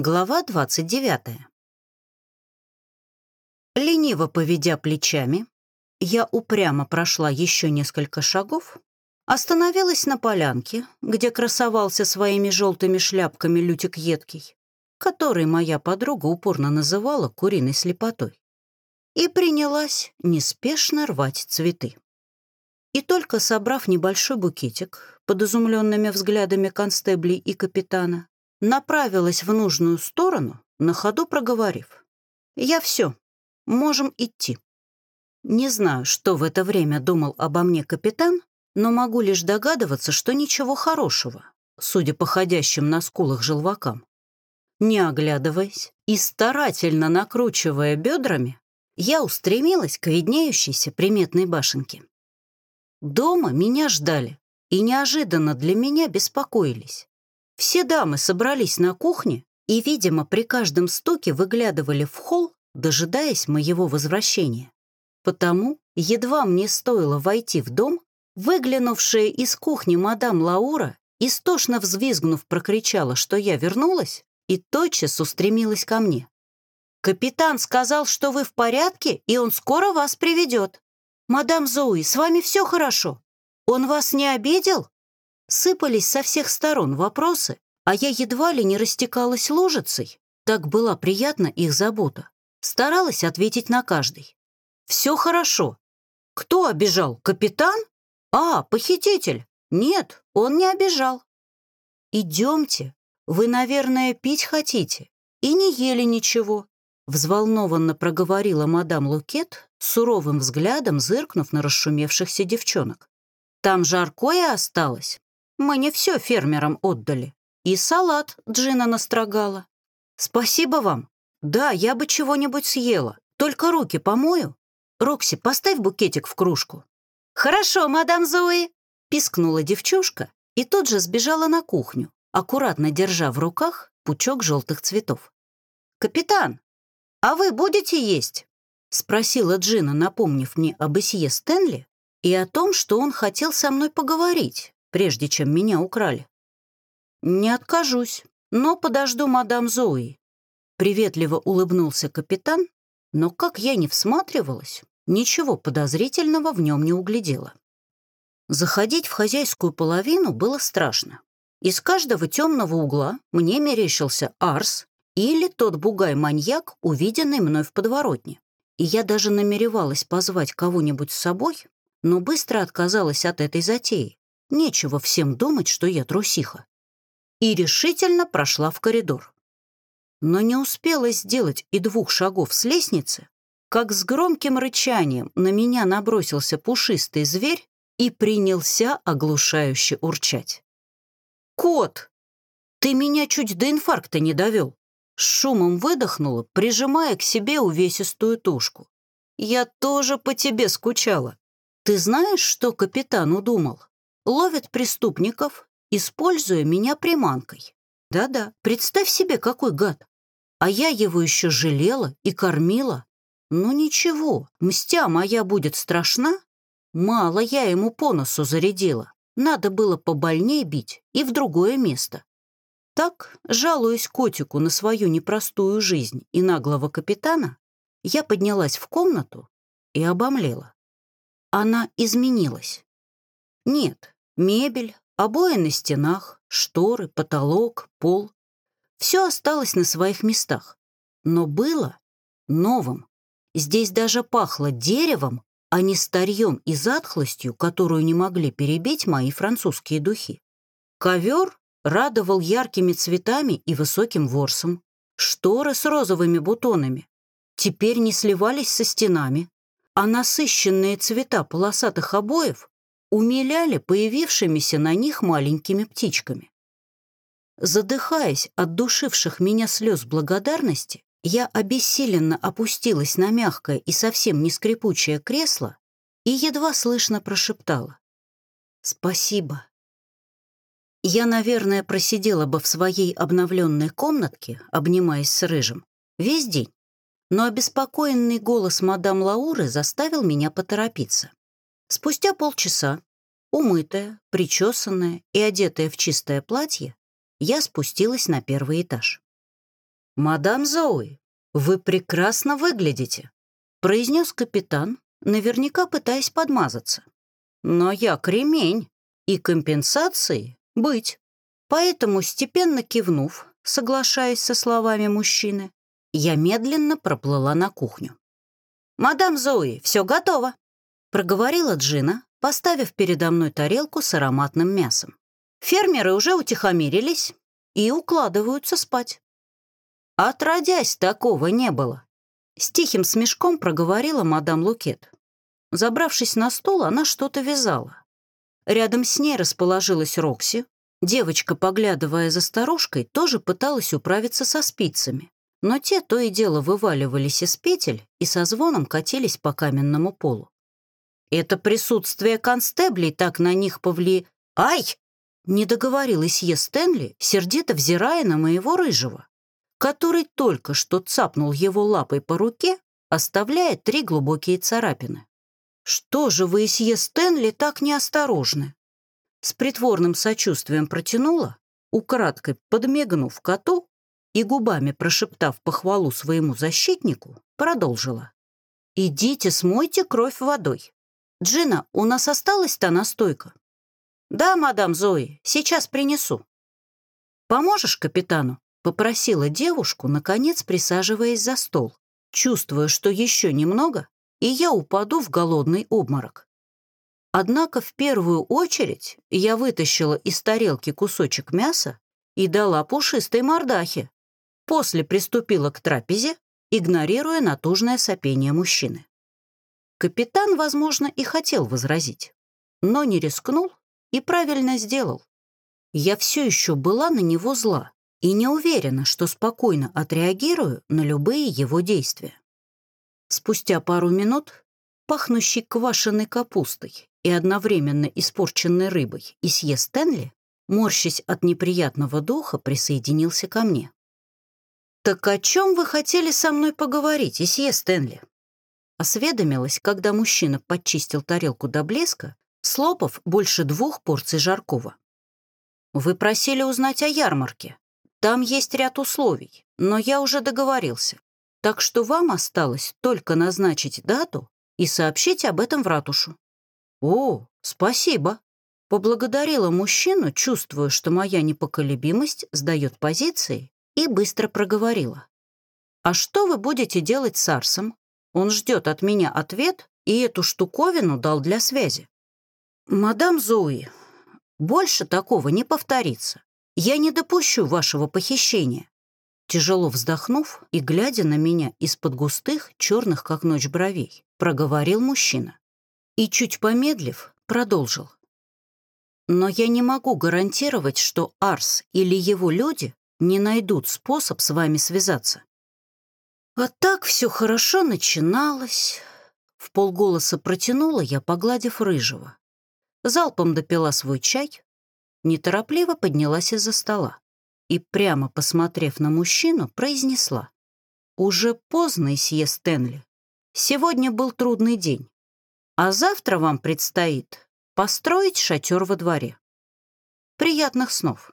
Глава 29. Лениво поведя плечами, я упрямо прошла еще несколько шагов, остановилась на полянке, где красовался своими желтыми шляпками Лютик Едкий, который моя подруга упорно называла куриной слепотой, и принялась неспешно рвать цветы. И только собрав небольшой букетик под изумленными взглядами констеблей и капитана, направилась в нужную сторону, на ходу проговорив. «Я все, можем идти». Не знаю, что в это время думал обо мне капитан, но могу лишь догадываться, что ничего хорошего, судя по ходящим на скулах желвакам. Не оглядываясь и старательно накручивая бедрами, я устремилась к виднеющейся приметной башенке. Дома меня ждали и неожиданно для меня беспокоились. Все дамы собрались на кухне и, видимо, при каждом стуке выглядывали в холл, дожидаясь моего возвращения. Потому, едва мне стоило войти в дом, выглянувшая из кухни мадам Лаура, истошно взвизгнув, прокричала, что я вернулась, и тотчас устремилась ко мне. «Капитан сказал, что вы в порядке, и он скоро вас приведет. Мадам Зоуи, с вами все хорошо? Он вас не обидел?» Сыпались со всех сторон вопросы, а я едва ли не растекалась лужицей. Так была приятна их забота. Старалась ответить на каждый. «Все хорошо. Кто обижал? Капитан? А, похититель. Нет, он не обижал. Идемте. Вы, наверное, пить хотите. И не ели ничего. Взволнованно проговорила мадам Лукет, суровым взглядом зыркнув на расшумевшихся девчонок. Там жаркое осталось. Мы не все фермерам отдали. И салат Джина настрогала. Спасибо вам. Да, я бы чего-нибудь съела. Только руки помою. Рокси, поставь букетик в кружку. Хорошо, мадам Зои, пискнула девчушка и тут же сбежала на кухню, аккуратно держа в руках пучок желтых цветов. «Капитан, а вы будете есть?» — спросила Джина, напомнив мне об Исье Стэнли и о том, что он хотел со мной поговорить, прежде чем меня украли. «Не откажусь, но подожду мадам Зои», — приветливо улыбнулся капитан, но как я не всматривалась, ничего подозрительного в нем не углядела. Заходить в хозяйскую половину было страшно. Из каждого темного угла мне мерещился Арс или тот бугай-маньяк, увиденный мной в подворотне. И я даже намеревалась позвать кого-нибудь с собой, но быстро отказалась от этой затеи. Нечего всем думать, что я трусиха. И решительно прошла в коридор. Но не успела сделать и двух шагов с лестницы, как с громким рычанием на меня набросился пушистый зверь и принялся оглушающе урчать. «Кот, ты меня чуть до инфаркта не довел!» С шумом выдохнула, прижимая к себе увесистую тушку. «Я тоже по тебе скучала. Ты знаешь, что капитан удумал?» Ловят преступников, используя меня приманкой. Да-да, представь себе, какой гад. А я его еще жалела и кормила. Ну ничего, мстя моя будет страшна. Мало я ему по носу зарядила. Надо было побольнее бить и в другое место. Так, жалуясь котику на свою непростую жизнь и наглого капитана, я поднялась в комнату и обомлела. Она изменилась. Нет, Мебель, обои на стенах, шторы, потолок, пол. Все осталось на своих местах. Но было новым. Здесь даже пахло деревом, а не старьем и затхлостью, которую не могли перебить мои французские духи. Ковер радовал яркими цветами и высоким ворсом. Шторы с розовыми бутонами теперь не сливались со стенами, а насыщенные цвета полосатых обоев умиляли появившимися на них маленькими птичками. Задыхаясь от душивших меня слез благодарности, я обессиленно опустилась на мягкое и совсем не скрипучее кресло и едва слышно прошептала «Спасибо». Я, наверное, просидела бы в своей обновленной комнатке, обнимаясь с Рыжим, весь день, но обеспокоенный голос мадам Лауры заставил меня поторопиться. Спустя полчаса, умытая, причесанная и одетая в чистое платье, я спустилась на первый этаж. «Мадам Зоуи, вы прекрасно выглядите», — произнес капитан, наверняка пытаясь подмазаться. «Но я кремень, и компенсации быть». Поэтому, степенно кивнув, соглашаясь со словами мужчины, я медленно проплыла на кухню. «Мадам Зои, все готово», — проговорила Джина, поставив передо мной тарелку с ароматным мясом. «Фермеры уже утихомирились и укладываются спать». Отродясь, такого не было. С тихим смешком проговорила мадам Лукет. Забравшись на стол, она что-то вязала. Рядом с ней расположилась Рокси. Девочка, поглядывая за старушкой, тоже пыталась управиться со спицами но те то и дело вываливались из петель и со звоном катились по каменному полу. Это присутствие констеблей так на них повли... Ай! Не договорилась Е. Стэнли, сердито взирая на моего рыжего, который только что цапнул его лапой по руке, оставляя три глубокие царапины. «Что же вы, Исье Стэнли, так неосторожны?» С притворным сочувствием протянула, украдкой подмигнув коту, и губами прошептав похвалу своему защитнику, продолжила. «Идите, смойте кровь водой. Джина, у нас осталась та настойка?» «Да, мадам Зои, сейчас принесу». «Поможешь капитану?» — попросила девушку, наконец присаживаясь за стол, чувствуя, что еще немного, и я упаду в голодный обморок. Однако в первую очередь я вытащила из тарелки кусочек мяса и дала пушистой мордахе, После приступила к трапезе, игнорируя натужное сопение мужчины. Капитан, возможно, и хотел возразить, но не рискнул и правильно сделал. Я все еще была на него зла и не уверена, что спокойно отреагирую на любые его действия. Спустя пару минут, пахнущий квашеной капустой и одновременно испорченной рыбой, Исье Стэнли, морщась от неприятного духа, присоединился ко мне. «Так о чем вы хотели со мной поговорить, Исье Стэнли?» Осведомилась, когда мужчина подчистил тарелку до блеска, слопав больше двух порций жаркого. «Вы просили узнать о ярмарке. Там есть ряд условий, но я уже договорился. Так что вам осталось только назначить дату и сообщить об этом в ратушу». «О, спасибо», — поблагодарила мужчину, чувствуя, что моя непоколебимость сдает позиции и быстро проговорила. «А что вы будете делать с Арсом? Он ждет от меня ответ, и эту штуковину дал для связи». «Мадам Зои, больше такого не повторится. Я не допущу вашего похищения». Тяжело вздохнув и глядя на меня из-под густых, черных как ночь бровей, проговорил мужчина. И чуть помедлив, продолжил. «Но я не могу гарантировать, что Арс или его люди не найдут способ с вами связаться. А так все хорошо начиналось. В полголоса протянула я, погладив рыжего. Залпом допила свой чай, неторопливо поднялась из-за стола и, прямо посмотрев на мужчину, произнесла. «Уже поздно, Исье Стэнли. Сегодня был трудный день, а завтра вам предстоит построить шатер во дворе. Приятных снов!»